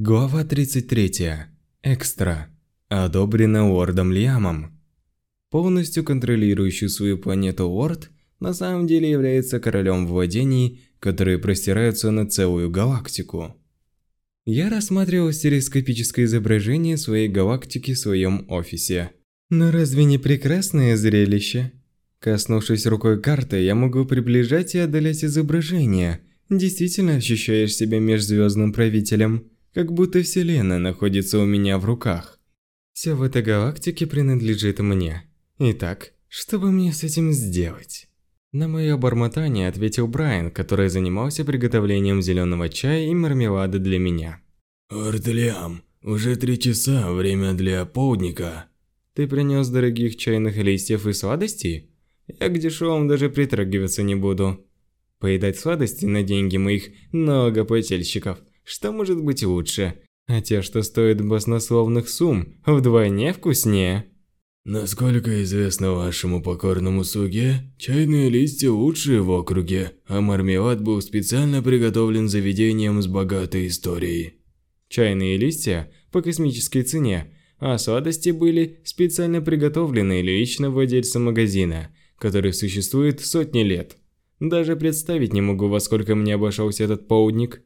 Глава 33. Экстра. Одобрено Уордом Лиамом. Полностью контролирующий свою планету Уорд на самом деле является королем владений, которые простираются на целую галактику. Я рассматривал стереоскопическое изображение своей галактики в своем офисе. Но разве не прекрасное зрелище? Коснувшись рукой карты, я могу приближать и отдалять изображение. Действительно ощущаешь себя межзвездным правителем как будто Вселенная находится у меня в руках. Все в этой галактике принадлежит мне. Итак, что бы мне с этим сделать? На мое бормотание ответил Брайан, который занимался приготовлением зеленого чая и мармелада для меня. «Ордлиам, уже три часа, время для полдника». «Ты принес дорогих чайных листьев и сладостей? Я к дешевым даже притрагиваться не буду. Поедать сладости на деньги моих многопотельщиков что может быть лучше? А те, что стоят баснословных сумм, вдвойне вкуснее. Насколько известно вашему покорному слуге, чайные листья лучшие в округе, а мармелад был специально приготовлен заведением с богатой историей. Чайные листья по космической цене, а сладости были специально приготовлены лично владельцем магазина, который существует сотни лет. Даже представить не могу, во сколько мне обошелся этот полдник.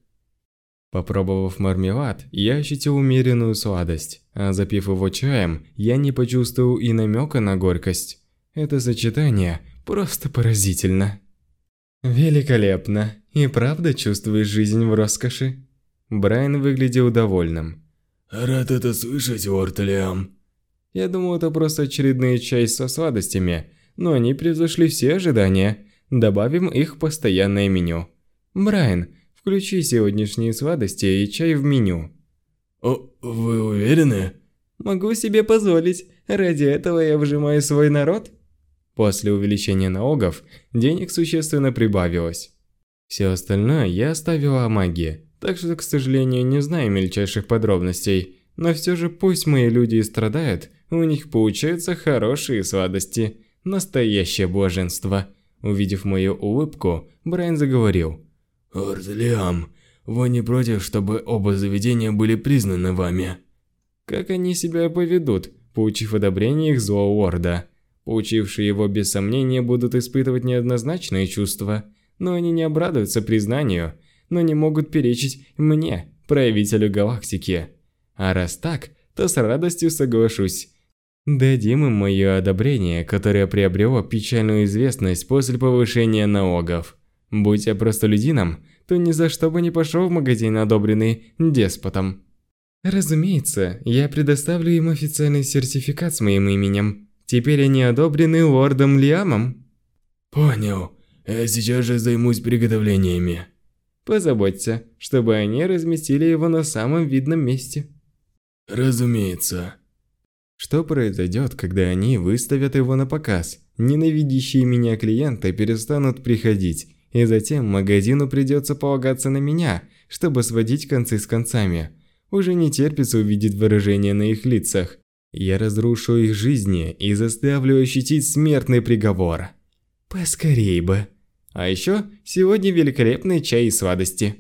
Попробовав мармелад, я ощутил умеренную сладость, а запив его чаем, я не почувствовал и намека на горькость. Это сочетание просто поразительно. Великолепно. И правда чувствуешь жизнь в роскоши? Брайан выглядел довольным. Рад это слышать, Лорд Лиам. Я думал, это просто очередные чай со сладостями, но они превзошли все ожидания. Добавим их в постоянное меню. Брайан, Включи сегодняшние сладости и чай в меню. О, вы уверены? Могу себе позволить. Ради этого я выжимаю свой народ. После увеличения налогов денег существенно прибавилось. Все остальное я оставила о магии, так что, к сожалению, не знаю мельчайших подробностей. Но все же пусть мои люди и страдают, у них получаются хорошие сладости. Настоящее блаженство. Увидев мою улыбку, Брайан заговорил. «Ордлиам, вы не против, чтобы оба заведения были признаны вами?» Как они себя поведут, получив одобрение их злого лорда? Получившие его без сомнения будут испытывать неоднозначные чувства, но они не обрадуются признанию, но не могут перечить мне, правителю галактики. А раз так, то с радостью соглашусь. Дадим им мое одобрение, которое приобрело печальную известность после повышения налогов. Будь я простолюдином, то ни за что бы не пошел в магазин, одобренный деспотом. Разумеется, я предоставлю им официальный сертификат с моим именем. Теперь они одобрены лордом Лиамом. Понял. Я сейчас же займусь приготовлениями. Позаботься, чтобы они разместили его на самом видном месте. Разумеется. Что произойдет, когда они выставят его на показ? Ненавидящие меня клиенты перестанут приходить, и затем магазину придется полагаться на меня, чтобы сводить концы с концами. Уже не терпится увидеть выражение на их лицах. Я разрушу их жизни и заставлю ощутить смертный приговор. Поскорей бы. А еще сегодня великолепный чай и сладости.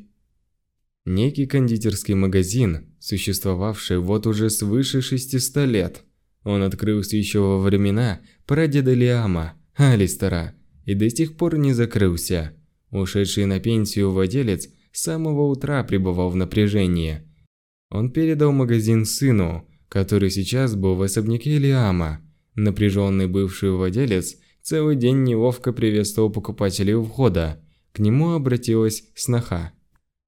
Некий кондитерский магазин, существовавший вот уже свыше 600 лет. Он открылся еще во времена прадеда Лиама, Алистера, и до сих пор не закрылся. Ушедший на пенсию владелец с самого утра пребывал в напряжении. Он передал магазин сыну, который сейчас был в особняке Лиама. Напряженный бывший владелец целый день неловко приветствовал покупателей у входа. К нему обратилась сноха.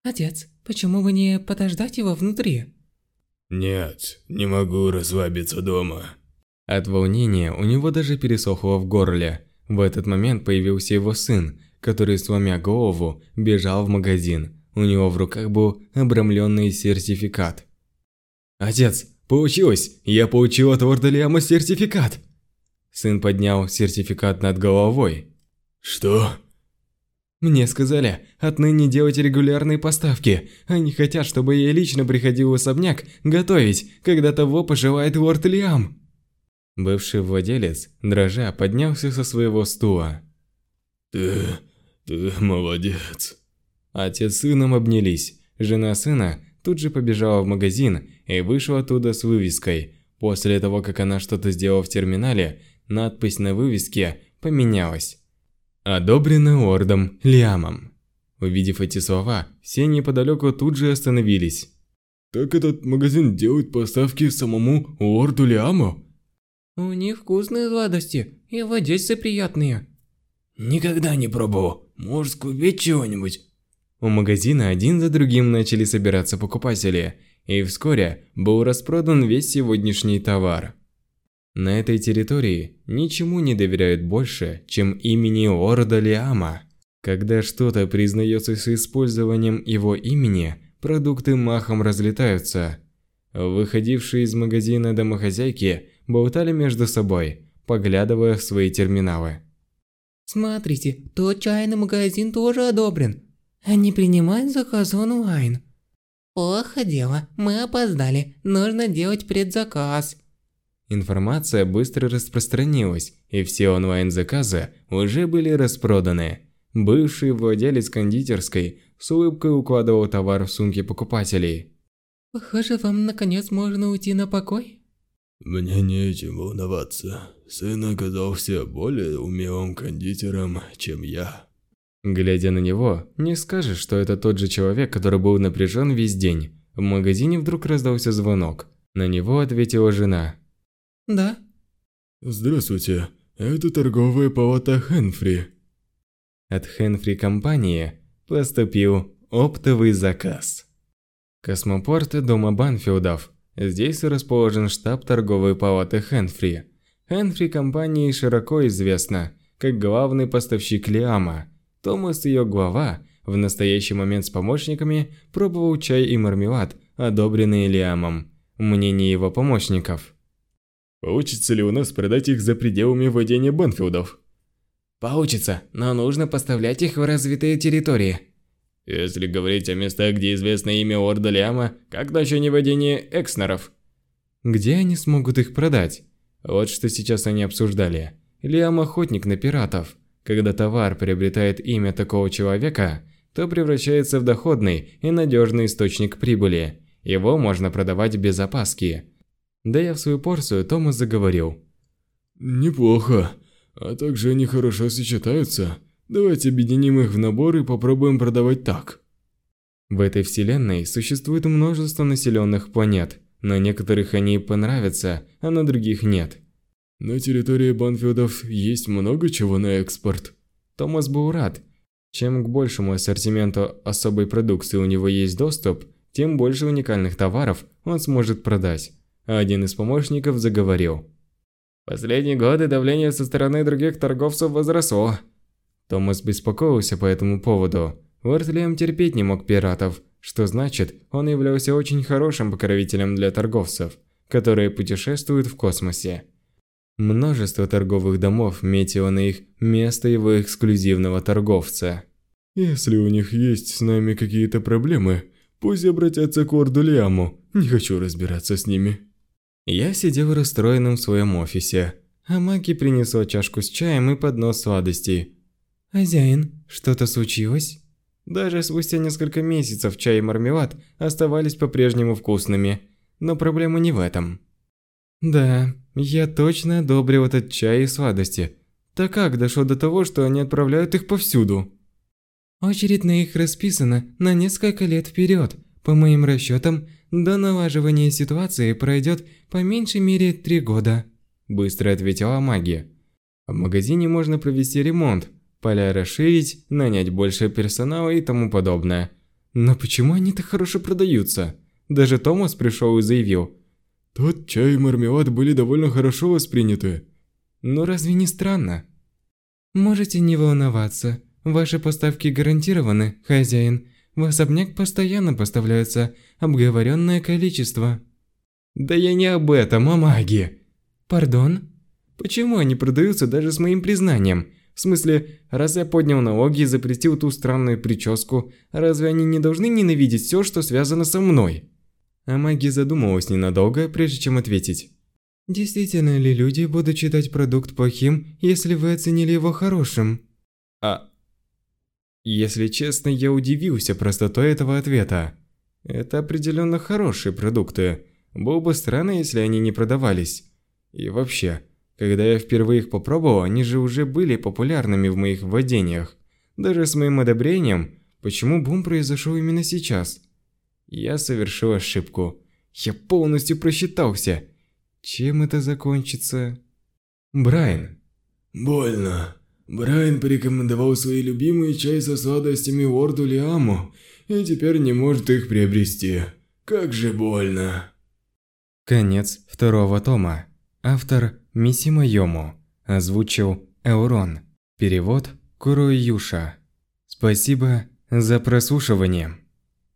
«Отец, почему бы не подождать его внутри?» «Нет, не могу расслабиться дома». От волнения у него даже пересохло в горле. В этот момент появился его сын, который, сломя голову, бежал в магазин. У него в руках был обрамленный сертификат. «Отец, получилось! Я получил от Ордалиама сертификат!» Сын поднял сертификат над головой. «Что?» Мне сказали, отныне делать регулярные поставки. Они хотят, чтобы я лично приходил в особняк готовить, когда того пожелает лорд Лиам. Бывший владелец, дрожа, поднялся со своего стула. «Ты... ты молодец». Отец с сыном обнялись. Жена сына тут же побежала в магазин и вышла оттуда с вывеской. После того, как она что-то сделала в терминале, надпись на вывеске поменялась. Одобрено Ордом Лиамом. Увидев эти слова, все неподалеку тут же остановились. Так этот магазин делает поставки самому Орду Лиаму? У них вкусные сладости и владельцы приятные. Никогда не пробовал. Может, купить чего-нибудь? У магазина один за другим начали собираться покупатели, и вскоре был распродан весь сегодняшний товар. На этой территории ничему не доверяют больше, чем имени Орда Лиама. Когда что-то признается с использованием его имени, продукты махом разлетаются. Выходившие из магазина домохозяйки болтали между собой, поглядывая в свои терминалы. Смотрите, тот чайный магазин тоже одобрен. Они принимают заказ онлайн. Плохо дело, мы опоздали, нужно делать предзаказ. Информация быстро распространилась, и все онлайн-заказы уже были распроданы. Бывший владелец кондитерской с улыбкой укладывал товар в сумки покупателей. Похоже, вам наконец можно уйти на покой? Мне нечем волноваться. Сын оказался более умелым кондитером, чем я. Глядя на него, не скажешь, что это тот же человек, который был напряжен весь день. В магазине вдруг раздался звонок. На него ответила жена. Да. Здравствуйте, это торговая палата Хенфри. От Хенфри компании поступил оптовый заказ. Космопорт дома Банфилдов. Здесь расположен штаб торговой палаты Хенфри. Хенфри компании широко известна как главный поставщик Лиама. Томас, ее глава, в настоящий момент с помощниками пробовал чай и мармелад, одобренные Лиамом. Мнение его помощников – Получится ли у нас продать их за пределами владения Банфилдов? Получится, но нужно поставлять их в развитые территории. Если говорить о местах, где известно имя Орда Ляма, как насчет владения Экснеров? Где они смогут их продать? Вот что сейчас они обсуждали. Лиам охотник на пиратов. Когда товар приобретает имя такого человека, то превращается в доходный и надежный источник прибыли. Его можно продавать без опаски. Да я в свою порцию, Томас заговорил. «Неплохо. А также они хорошо сочетаются. Давайте объединим их в набор и попробуем продавать так». В этой вселенной существует множество населенных планет. На некоторых они понравятся, а на других нет. На территории Банфилдов есть много чего на экспорт. Томас был рад. Чем к большему ассортименту особой продукции у него есть доступ, тем больше уникальных товаров он сможет продать а один из помощников заговорил. «Последние годы давление со стороны других торговцев возросло». Томас беспокоился по этому поводу. Уэртлиам терпеть не мог пиратов, что значит, он являлся очень хорошим покровителем для торговцев, которые путешествуют в космосе. Множество торговых домов метило на их место его эксклюзивного торговца. «Если у них есть с нами какие-то проблемы, пусть обратятся к Орду Лиаму, не хочу разбираться с ними». Я сидел расстроенным в своем офисе, а Маки принесла чашку с чаем и поднос сладостей. «Хозяин, что-то случилось?» Даже спустя несколько месяцев чай и мармелад оставались по-прежнему вкусными, но проблема не в этом. Да, я точно одобрил этот чай и сладости. Так как дошло до того, что они отправляют их повсюду? Очередь на их расписана на несколько лет вперед. По моим расчетам, до налаживания ситуации пройдет по меньшей мере три года», – быстро ответила магия. «В магазине можно провести ремонт, поля расширить, нанять больше персонала и тому подобное. Но почему они так хорошо продаются? Даже Томас пришел и заявил. Тот чай и мармелад были довольно хорошо восприняты. Ну разве не странно? Можете не волноваться. Ваши поставки гарантированы, хозяин. В особняк постоянно поставляется обговоренное количество. Да я не об этом, а маги. Пардон? Почему они продаются даже с моим признанием? В смысле, раз я поднял налоги и запретил ту странную прическу, разве они не должны ненавидеть все, что связано со мной? А маги задумалась ненадолго, прежде чем ответить. Действительно ли люди будут считать продукт плохим, если вы оценили его хорошим? А... Если честно, я удивился простотой этого ответа. Это определенно хорошие продукты. Было бы странно, если они не продавались. И вообще, когда я впервые их попробовал, они же уже были популярными в моих владениях. Даже с моим одобрением, почему бум произошел именно сейчас? Я совершил ошибку. Я полностью просчитался. Чем это закончится? Брайан. Больно. Брайан порекомендовал свои любимые чай со сладостями Уорду Лиаму, и теперь не может их приобрести. Как же больно. Конец второго тома. Автор Мисима Йому. Озвучил Эурон. Перевод Куруюша. Спасибо за прослушивание.